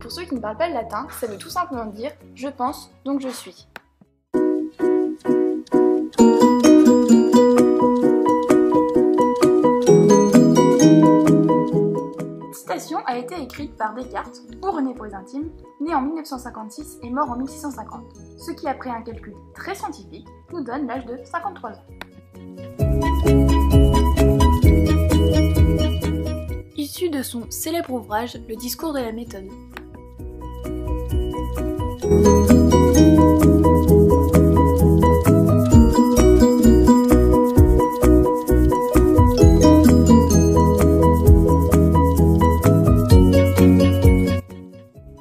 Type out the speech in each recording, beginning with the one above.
Pour ceux qui ne parlent pas le latin, ça veut tout simplement dire je pense, donc je suis. Citation a été écrite par Descartes, ou René intimes, né en 1956 et mort en 1650, ce qui après un calcul très scientifique nous donne l'âge de 53 ans. De son célèbre ouvrage Le discours de la méthode.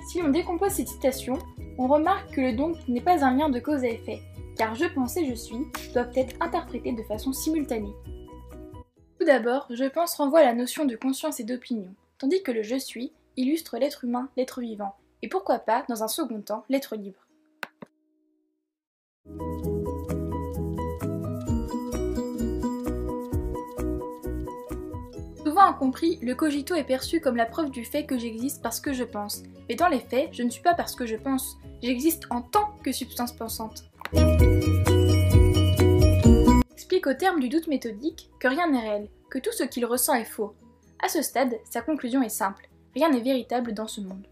Si on décompose cette citation, on remarque que le don n'est pas un lien de cause à effet, car je pense et je suis doivent être interprétés de façon simultanée. Tout d'abord, je pense renvoie à la notion de conscience et d'opinion, tandis que le je suis illustre l'être humain, l'être vivant, et pourquoi pas, dans un second temps, l'être libre. Souvent incompris, le cogito est perçu comme la preuve du fait que j'existe parce que je pense. Mais dans les faits, je ne suis pas parce que je pense, j'existe en tant que substance pensante. Au terme du doute méthodique que rien n'est réel, que tout ce qu'il ressent est faux. À ce stade, sa conclusion est simple, rien n'est véritable dans ce monde.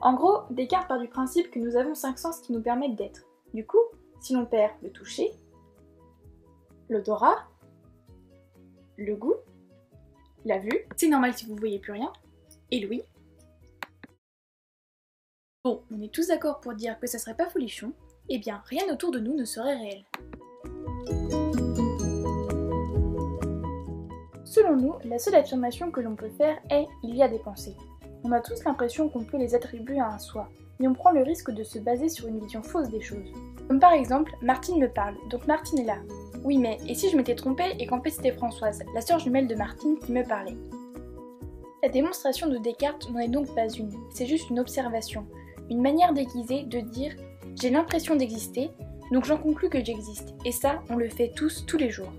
En gros, Descartes part du principe que nous avons cinq sens qui nous permettent d'être. Du coup, si l'on perd le toucher, l'odorat, le goût, la vue, c'est normal si vous ne voyez plus rien, et l'ouïe. Bon, on est tous d'accord pour dire que ça serait pas folichon, eh bien rien autour de nous ne serait réel. Selon nous, la seule affirmation que l'on peut faire est il y a des pensées. On a tous l'impression qu'on peut les attribuer à un soi, mais on prend le risque de se baser sur une vision fausse des choses. Comme par exemple, Martine me parle, donc Martine est là. Oui, mais et si je m'étais trompée et qu'en fait c'était Françoise, la sœur jumelle de Martine, qui me parlait? La démonstration de Descartes n'en est donc pas une, c'est juste une observation, une manière déguisée de dire j'ai l'impression d'exister, donc j'en conclus que j'existe. Et ça, on le fait tous, tous les jours.